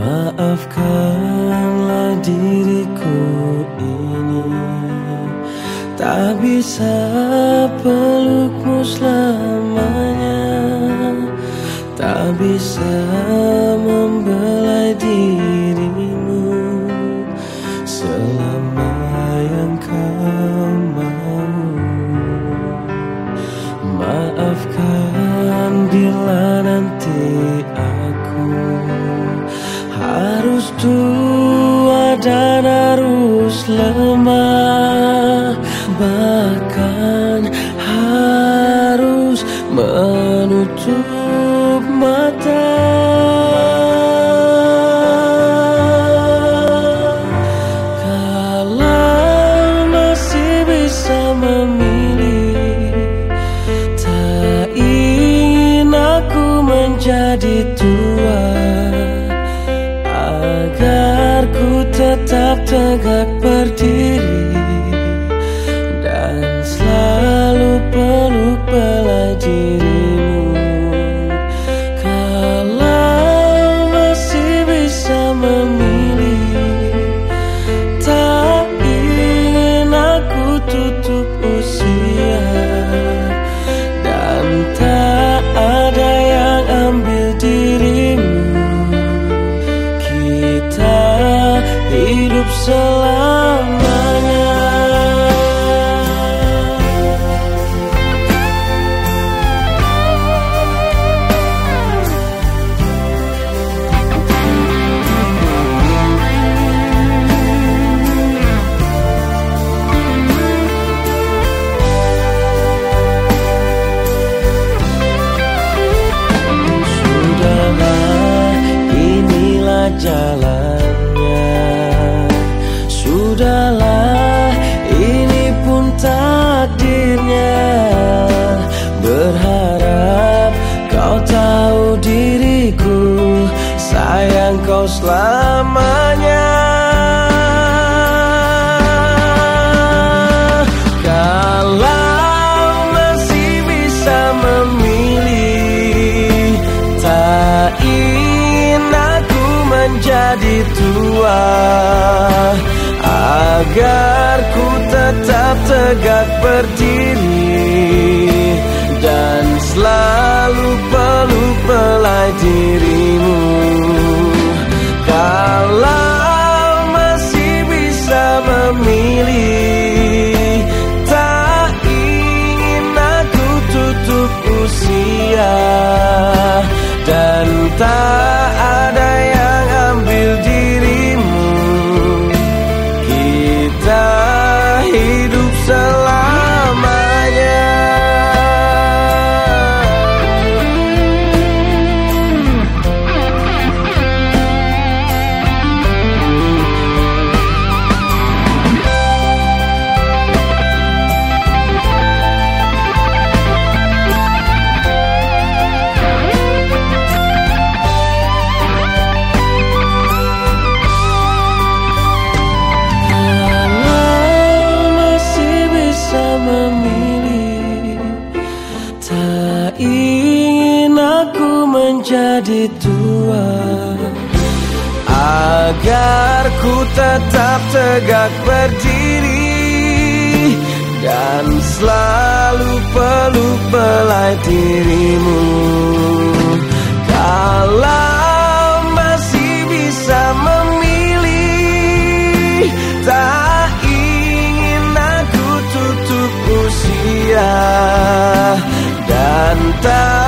Maafkanlah diriku ini. Tak bisa pelukmu selamanya. Tak bisa membelai dirimu Selama yang kau mau. Maafkan harus lemah tetap tegak berdiri sayang kau selamanya. Kalau masih bisa memilih Tak ingin aku menjadi tua Agar ku tetap tegak berdiri aku menjadi tua. Agar ku tetap tegak berdiri Dan selalu peluk belai dirimu. Kalau masih bisa memilih Tak ingin aku tutup usia Dan tak